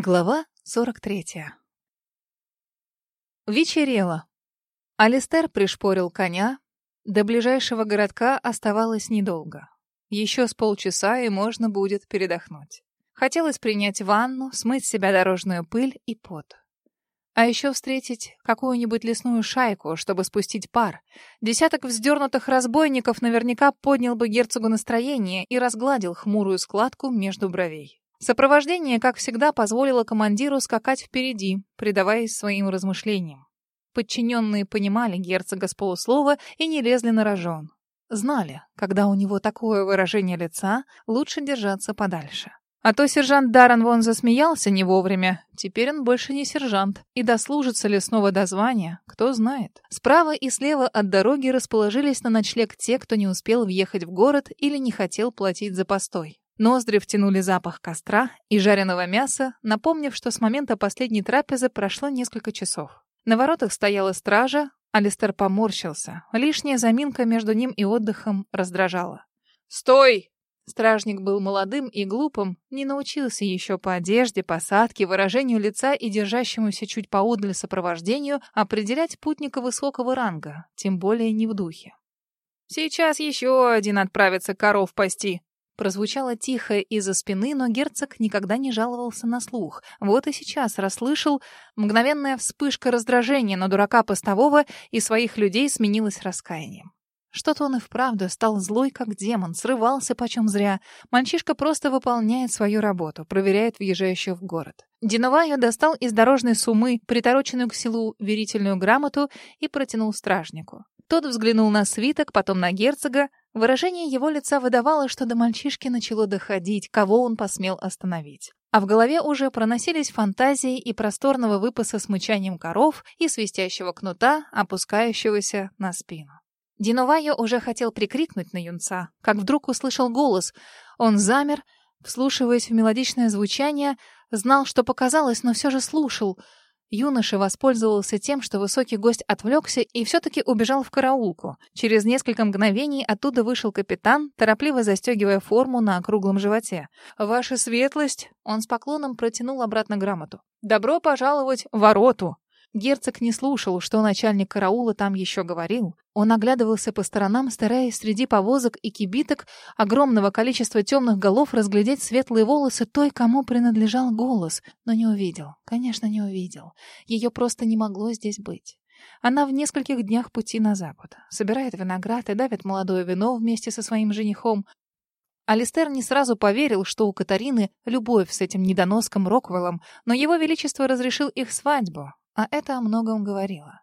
Глава 43. Вечерело. Алистер пришпорил коня. До ближайшего городка оставалось недолго. Еще с полчаса и можно будет передохнуть. Хотелось принять ванну, смыть с себя дорожную пыль и пот. А еще встретить какую-нибудь лесную шайку, чтобы спустить пар. Десяток вздернутых разбойников наверняка поднял бы герцогу настроение и разгладил хмурую складку между бровей. Сопровождение, как всегда, позволило командиру скакать впереди, предаваясь своим размышлениям. Подчиненные понимали герцога с полуслова и не лезли на рожон. Знали, когда у него такое выражение лица, лучше держаться подальше. А то сержант Даррен вон засмеялся не вовремя. Теперь он больше не сержант. И дослужится ли снова до звания, кто знает. Справа и слева от дороги расположились на ночлег те, кто не успел въехать в город или не хотел платить за постой. Ноздри втянули запах костра и жареного мяса, напомнив, что с момента последней трапезы прошло несколько часов. На воротах стояла стража, Алистер поморщился. Лишняя заминка между ним и отдыхом раздражала. «Стой!» Стражник был молодым и глупым, не научился еще по одежде, посадке, выражению лица и держащемуся чуть поодаль сопровождению определять путника высокого ранга, тем более не в духе. «Сейчас еще один отправится коров пасти», Прозвучало тихо из-за спины, но герцог никогда не жаловался на слух. Вот и сейчас расслышал. Мгновенная вспышка раздражения на дурака постового и своих людей сменилась раскаянием. Что-то он и вправду стал злой, как демон, срывался почем зря. Мальчишка просто выполняет свою работу, проверяет въезжающих в город. Диновайо достал из дорожной суммы притороченную к селу верительную грамоту и протянул стражнику. Тот взглянул на свиток, потом на герцога. Выражение его лица выдавало, что до мальчишки начало доходить, кого он посмел остановить. А в голове уже проносились фантазии и просторного выпаса с мычанием коров и свистящего кнута, опускающегося на спину. Диновайо уже хотел прикрикнуть на юнца, как вдруг услышал голос. Он замер, вслушиваясь в мелодичное звучание, знал, что показалось, но все же слушал — Юноша воспользовался тем, что высокий гость отвлекся и все-таки убежал в караулку. Через несколько мгновений оттуда вышел капитан, торопливо застегивая форму на округлом животе. «Ваша светлость!» Он с поклоном протянул обратно грамоту. «Добро пожаловать в вороту!» Герцог не слушал, что начальник караула там еще говорил. Он оглядывался по сторонам, стараясь среди повозок и кибиток огромного количества темных голов разглядеть светлые волосы той, кому принадлежал голос, но не увидел. Конечно, не увидел. Ее просто не могло здесь быть. Она в нескольких днях пути на запад. Собирает виноград и давит молодое вино вместе со своим женихом. Алистер не сразу поверил, что у Катарины любовь с этим недоноском Роквеллом, но его величество разрешил их свадьбу, а это о многом говорило.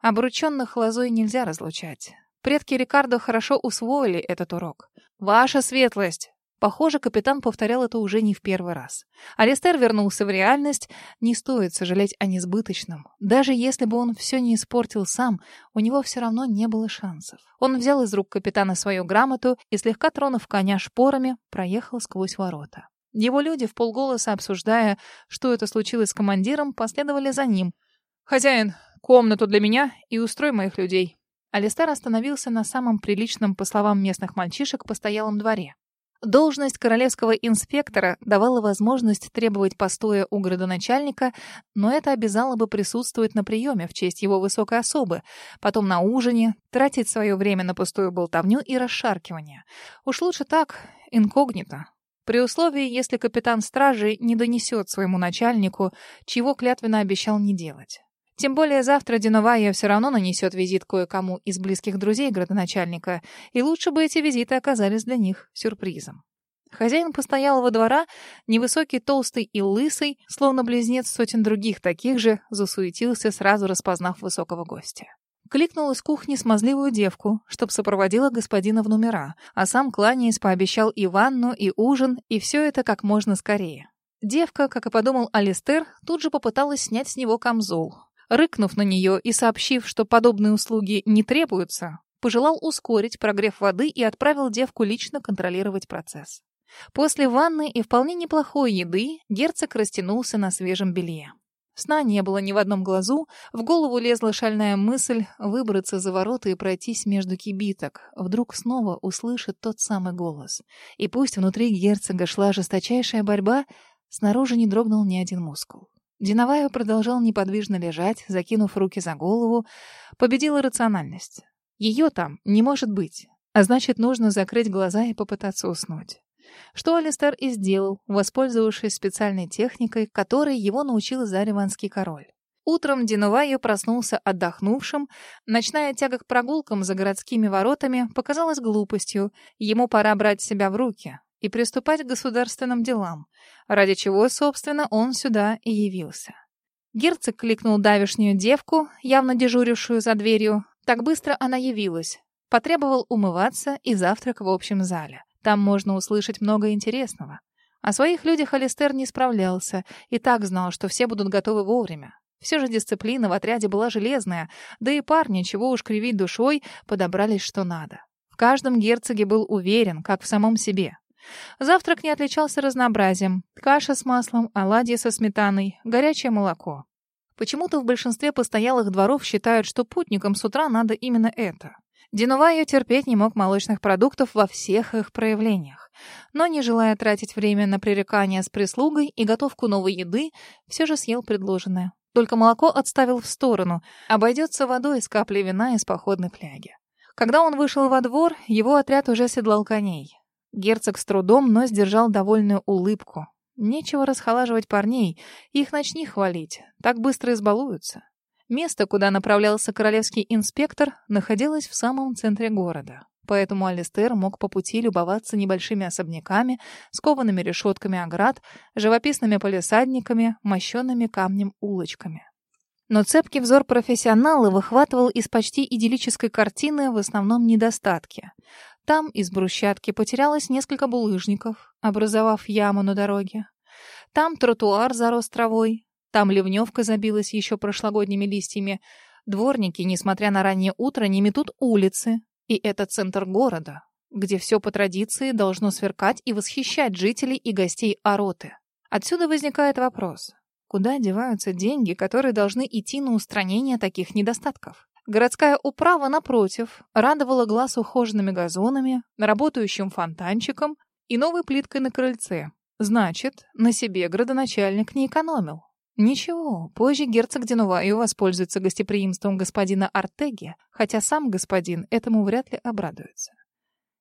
Обрученных лозой нельзя разлучать. Предки Рикардо хорошо усвоили этот урок. «Ваша светлость!» Похоже, капитан повторял это уже не в первый раз. Алистер вернулся в реальность. Не стоит сожалеть о несбыточном. Даже если бы он все не испортил сам, у него все равно не было шансов. Он взял из рук капитана свою грамоту и, слегка тронув коня шпорами, проехал сквозь ворота. Его люди, в полголоса обсуждая, что это случилось с командиром, последовали за ним. «Хозяин, комнату для меня и устрой моих людей». Алистар остановился на самом приличном, по словам местных мальчишек, постоялом дворе. Должность королевского инспектора давала возможность требовать постоя у градоначальника, но это обязало бы присутствовать на приеме в честь его высокой особы, потом на ужине, тратить свое время на пустую болтовню и расшаркивание. Уж лучше так, инкогнито, при условии, если капитан стражи не донесет своему начальнику, чего клятвенно обещал не делать. Тем более завтра Диновая все равно нанесет визит кое-кому из близких друзей градоначальника, и лучше бы эти визиты оказались для них сюрпризом. Хозяин постоялого двора, невысокий, толстый и лысый, словно близнец сотен других таких же, засуетился, сразу распознав высокого гостя кликнул из кухни смазливую девку, чтоб сопроводила господина в номера, а сам, кланяясь, пообещал и ванну, и ужин, и все это как можно скорее. Девка, как и подумал Алистер, тут же попыталась снять с него камзол. Рыкнув на нее и сообщив, что подобные услуги не требуются, пожелал ускорить прогрев воды и отправил девку лично контролировать процесс. После ванны и вполне неплохой еды герцог растянулся на свежем белье. Сна не было ни в одном глазу, в голову лезла шальная мысль выбраться за ворота и пройтись между кибиток. Вдруг снова услышит тот самый голос. И пусть внутри герцога шла жесточайшая борьба, Снаружи не дрогнул ни один мускул. Диновая продолжал неподвижно лежать, закинув руки за голову. Победила рациональность. Ее там не может быть. А значит, нужно закрыть глаза и попытаться уснуть. Что Алистер и сделал, воспользовавшись специальной техникой, которой его научил зариванский король. Утром Динувайо проснулся отдохнувшим. Ночная тяга к прогулкам за городскими воротами показалась глупостью. Ему пора брать себя в руки и приступать к государственным делам, ради чего, собственно, он сюда и явился. Герцог кликнул давишнюю девку, явно дежурившую за дверью. Так быстро она явилась. Потребовал умываться и завтрак в общем зале. Там можно услышать много интересного. О своих людях Алистер не справлялся и так знал, что все будут готовы вовремя. Все же дисциплина в отряде была железная, да и парни, чего уж кривить душой, подобрались что надо. В каждом герцоге был уверен, как в самом себе. Завтрак не отличался разнообразием. Каша с маслом, оладьи со сметаной, горячее молоко. Почему-то в большинстве постоялых дворов считают, что путникам с утра надо именно это. Динувайо терпеть не мог молочных продуктов во всех их проявлениях. Но, не желая тратить время на пререкания с прислугой и готовку новой еды, все же съел предложенное. Только молоко отставил в сторону. Обойдется водой с каплей вина из походной фляги. Когда он вышел во двор, его отряд уже седлал коней. Герцог с трудом, но сдержал довольную улыбку. Нечего расхолаживать парней, их начни хвалить, так быстро избалуются. Место, куда направлялся королевский инспектор, находилось в самом центре города. Поэтому Алистер мог по пути любоваться небольшими особняками, скованными решетками оград, живописными полисадниками, мощенными камнем улочками. Но цепкий взор профессионала выхватывал из почти идиллической картины в основном недостатки. Там из брусчатки потерялось несколько булыжников, образовав яму на дороге. Там тротуар зарос травой, там ливневка забилась еще прошлогодними листьями. Дворники, несмотря на раннее утро, не метут улицы, и это центр города, где все по традиции должно сверкать и восхищать жителей и гостей Ароты. Отсюда возникает вопрос. Куда деваются деньги, которые должны идти на устранение таких недостатков? Городская управа, напротив, радовала глаз ухоженными газонами, работающим фонтанчиком и новой плиткой на крыльце. Значит, на себе градоначальник не экономил. Ничего, позже герцог Денуваю воспользуется гостеприимством господина Артеги, хотя сам господин этому вряд ли обрадуется.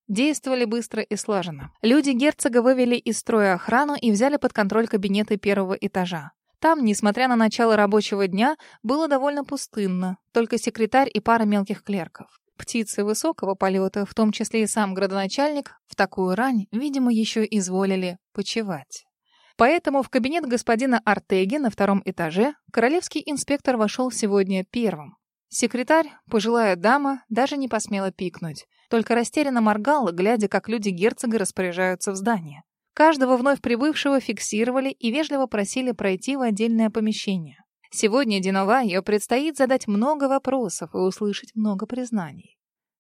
Действовали быстро и слаженно. Люди герцога вывели из строя охрану и взяли под контроль кабинеты первого этажа. Там, несмотря на начало рабочего дня, было довольно пустынно, только секретарь и пара мелких клерков. Птицы высокого полета, в том числе и сам градоначальник, в такую рань, видимо, еще изволили почевать. Поэтому в кабинет господина Артеги на втором этаже королевский инспектор вошел сегодня первым. Секретарь, пожилая дама, даже не посмела пикнуть, только растерянно моргала, глядя, как люди герцога распоряжаются в здании. Каждого вновь прибывшего фиксировали и вежливо просили пройти в отдельное помещение. Сегодня Диновайо предстоит задать много вопросов и услышать много признаний.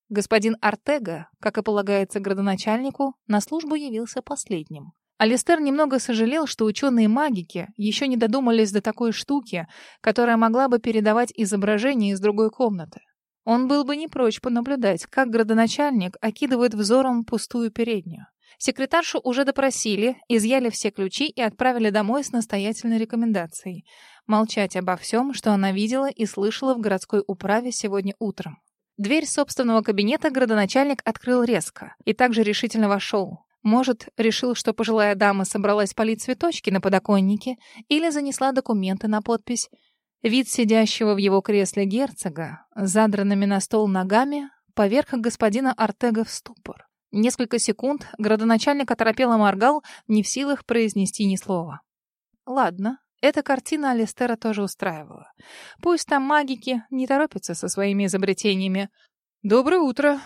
Господин Артега, как и полагается градоначальнику, на службу явился последним. Алистер немного сожалел, что ученые-магики еще не додумались до такой штуки, которая могла бы передавать изображение из другой комнаты. Он был бы не прочь понаблюдать, как градоначальник окидывает взором пустую переднюю. Секретаршу уже допросили, изъяли все ключи и отправили домой с настоятельной рекомендацией молчать обо всем, что она видела и слышала в городской управе сегодня утром. Дверь собственного кабинета градоначальник открыл резко и также решительно вошел. Может, решил, что пожилая дама собралась полить цветочки на подоконнике или занесла документы на подпись. Вид сидящего в его кресле герцога, задранными на стол ногами, поверх господина Артега в ступор. Несколько секунд градоначальник оторопело моргал, не в силах произнести ни слова. Ладно, эта картина Алистера тоже устраивала. Пусть там магики не торопятся со своими изобретениями. «Доброе утро,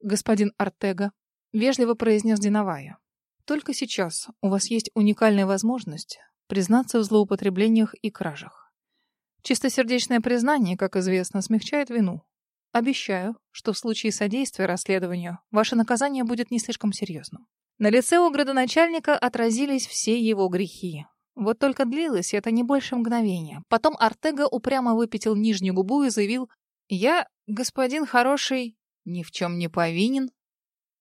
господин Артега», Вежливо произнес Диновая. Только сейчас у вас есть уникальная возможность признаться в злоупотреблениях и кражах. Чистосердечное признание, как известно, смягчает вину. Обещаю, что в случае содействия расследованию ваше наказание будет не слишком серьезным. На лице у градоначальника отразились все его грехи. Вот только длилось это не больше мгновения. Потом Артега упрямо выпятил нижнюю губу и заявил «Я, господин хороший, ни в чем не повинен,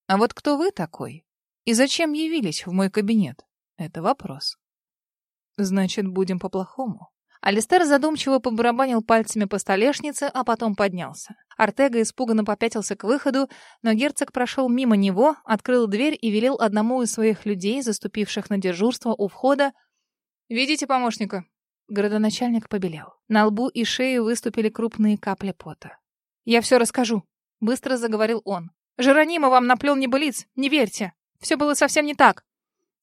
а вот кто вы такой? И зачем явились в мой кабинет? Это вопрос. Значит, будем по-плохому. Алистер задумчиво побарабанил пальцами по столешнице, а потом поднялся. Артега испуганно попятился к выходу, но герцог прошел мимо него, открыл дверь и велел одному из своих людей, заступивших на дежурство у входа, «Видите помощника?» Городоначальник побелел. На лбу и шее выступили крупные капли пота. «Я все расскажу», — быстро заговорил он. «Жеронима вам наплел небылиц, не верьте. Все было совсем не так».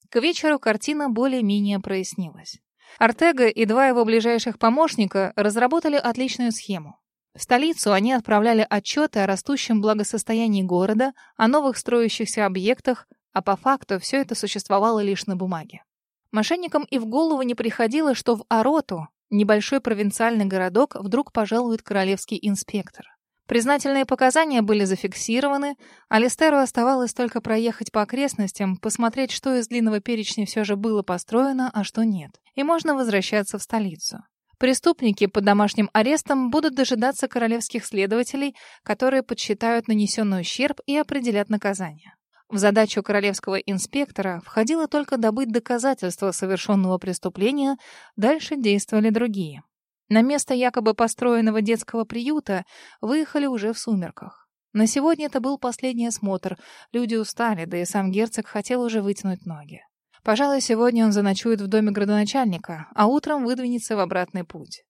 К вечеру картина более-менее прояснилась. Артега и два его ближайших помощника разработали отличную схему. В столицу они отправляли отчеты о растущем благосостоянии города, о новых строящихся объектах, а по факту все это существовало лишь на бумаге. Мошенникам и в голову не приходило, что в Ароту, небольшой провинциальный городок, вдруг пожалует королевский инспектор. Признательные показания были зафиксированы, а Листеру оставалось только проехать по окрестностям, посмотреть, что из длинного перечня все же было построено, а что нет. И можно возвращаться в столицу. Преступники под домашним арестом будут дожидаться королевских следователей, которые подсчитают нанесенный ущерб и определят наказание. В задачу королевского инспектора входило только добыть доказательства совершенного преступления, дальше действовали другие. На место якобы построенного детского приюта выехали уже в сумерках. На сегодня это был последний осмотр. Люди устали, да и сам герцог хотел уже вытянуть ноги. Пожалуй, сегодня он заночует в доме градоначальника, а утром выдвинется в обратный путь.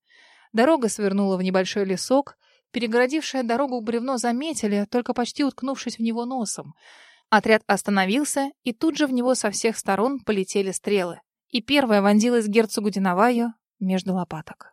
Дорога свернула в небольшой лесок. Перегородившее дорогу бревно заметили, только почти уткнувшись в него носом. Отряд остановился, и тут же в него со всех сторон полетели стрелы. И первая вонзилась герцогу Диноваю между лопаток.